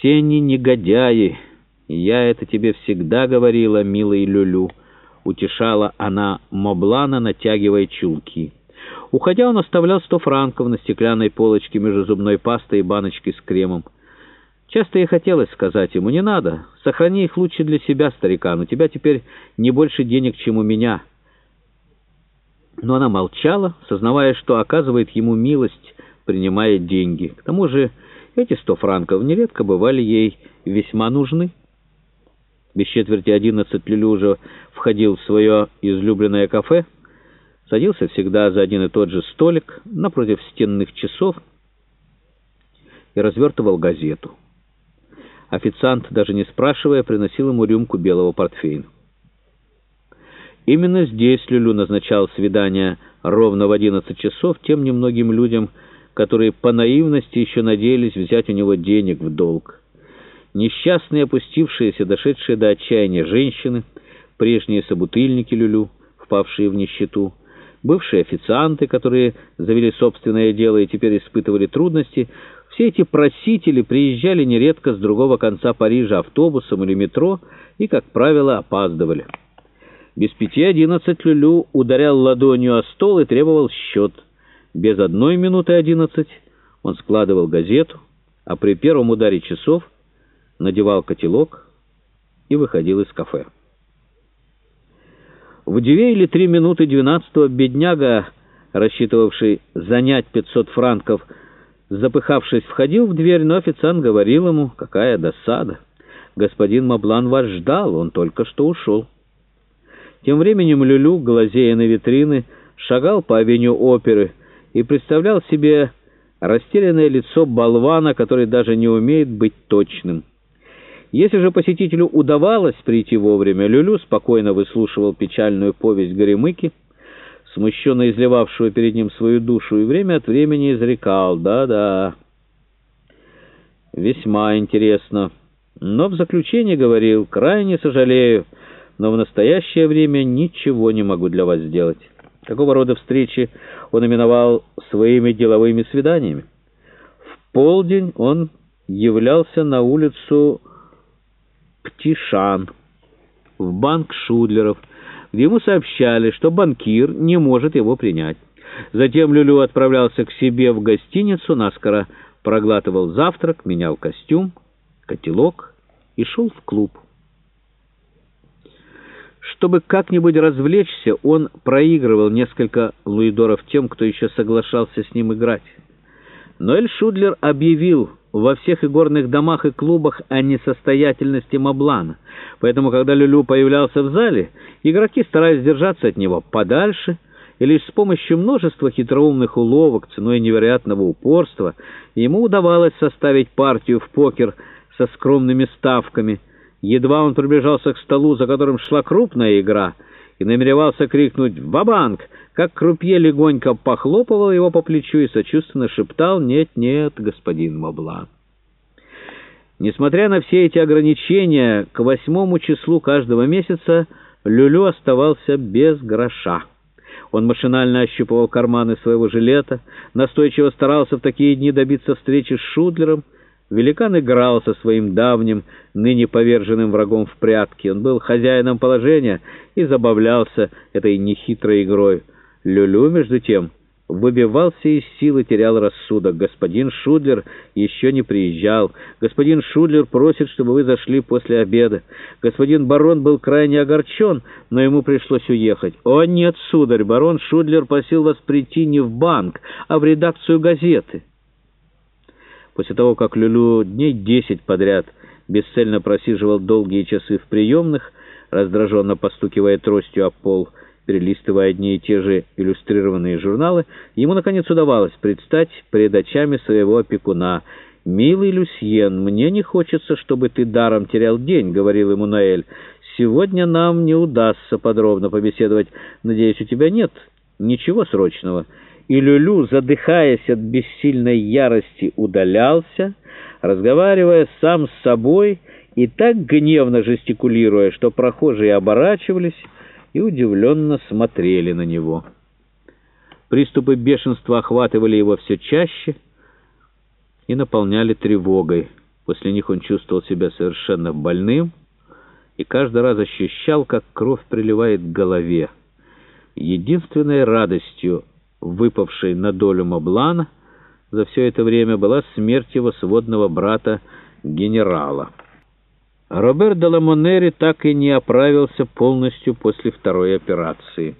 Все они негодяи. Я это тебе всегда говорила, милый Люлю. Утешала она Моблана, натягивая чулки. Уходя, он оставлял сто франков на стеклянной полочке между зубной пастой и баночкой с кремом. Часто ей хотелось сказать ему, не надо, сохрани их лучше для себя, старикан, у тебя теперь не больше денег, чем у меня. Но она молчала, сознавая, что оказывает ему милость, принимая деньги. К тому же эти сто франков нередко бывали ей весьма нужны. Без четверти одиннадцать Люлю уже входил в свое излюбленное кафе, садился всегда за один и тот же столик напротив стенных часов и развертывал газету. Официант, даже не спрашивая, приносил ему рюмку белого портфейна. Именно здесь Люлю назначал свидание ровно в одиннадцать часов тем немногим людям, которые по наивности еще надеялись взять у него денег в долг. Несчастные, опустившиеся, дошедшие до отчаяния женщины, прежние собутыльники Люлю, впавшие в нищету, бывшие официанты, которые завели собственное дело и теперь испытывали трудности, все эти просители приезжали нередко с другого конца Парижа автобусом или метро и, как правило, опаздывали. Без пяти одиннадцать Люлю ударял ладонью о стол и требовал счет. Без одной минуты одиннадцать он складывал газету, а при первом ударе часов надевал котелок и выходил из кафе. В две или три минуты двенадцатого бедняга, рассчитывавший занять пятьсот франков, запыхавшись, входил в дверь, но официант говорил ему, какая досада. Господин Маблан вас ждал, он только что ушел. Тем временем Люлю, глазея на витрины, шагал по авеню оперы и представлял себе растерянное лицо болвана, который даже не умеет быть точным. Если же посетителю удавалось прийти вовремя, Люлю спокойно выслушивал печальную повесть Горемыки, смущенно изливавшего перед ним свою душу, и время от времени изрекал «да-да». Весьма интересно. Но в заключение говорил «крайне сожалею, но в настоящее время ничего не могу для вас сделать». Такого рода встречи он именовал своими деловыми свиданиями. В полдень он являлся на улицу Птишан, в банк Шудлеров, где ему сообщали, что банкир не может его принять. Затем Люлю отправлялся к себе в гостиницу, наскоро проглатывал завтрак, менял костюм, котелок и шел в клуб. Чтобы как-нибудь развлечься, он проигрывал несколько луидоров тем, кто еще соглашался с ним играть. Но Эль Шудлер объявил во всех игорных домах и клубах о несостоятельности Маблана. Поэтому, когда Люлю появлялся в зале, игроки старались держаться от него подальше, и лишь с помощью множества хитроумных уловок, ценой невероятного упорства, ему удавалось составить партию в покер со скромными ставками. Едва он приближался к столу, за которым шла крупная игра, и намеревался крикнуть «Ва-банк!», как крупье легонько похлопывал его по плечу и сочувственно шептал «Нет, нет, господин Моблан». Несмотря на все эти ограничения, к восьмому числу каждого месяца Люлю оставался без гроша. Он машинально ощупывал карманы своего жилета, настойчиво старался в такие дни добиться встречи с Шудлером. Великан играл со своим давним, ныне поверженным врагом в прятки. Он был хозяином положения и забавлялся этой нехитрой игрой. Люлю, между тем, выбивался из силы, терял рассудок. Господин Шудлер еще не приезжал. Господин Шудлер просит, чтобы вы зашли после обеда. Господин барон был крайне огорчен, но ему пришлось уехать. О нет, сударь, барон Шудлер просил вас прийти не в банк, а в редакцию газеты. После того, как Люлю дней десять подряд бесцельно просиживал долгие часы в приемных, раздраженно постукивая тростью о пол, перелистывая одни и те же иллюстрированные журналы, ему, наконец, удавалось предстать пред очами своего опекуна. «Милый Люсьен, мне не хочется, чтобы ты даром терял день», — говорил ему Наэль. «Сегодня нам не удастся подробно побеседовать. Надеюсь, у тебя нет ничего срочного». И Люлю, задыхаясь от бессильной ярости, удалялся, разговаривая сам с собой и так гневно жестикулируя, что прохожие оборачивались, и удивленно смотрели на него. Приступы бешенства охватывали его все чаще и наполняли тревогой. После них он чувствовал себя совершенно больным и каждый раз ощущал, как кровь приливает к голове. Единственной радостью, выпавшей на долю Моблана, за все это время была смерть его сводного брата генерала. Роберт де Ламонери так и не оправился полностью после второй операции.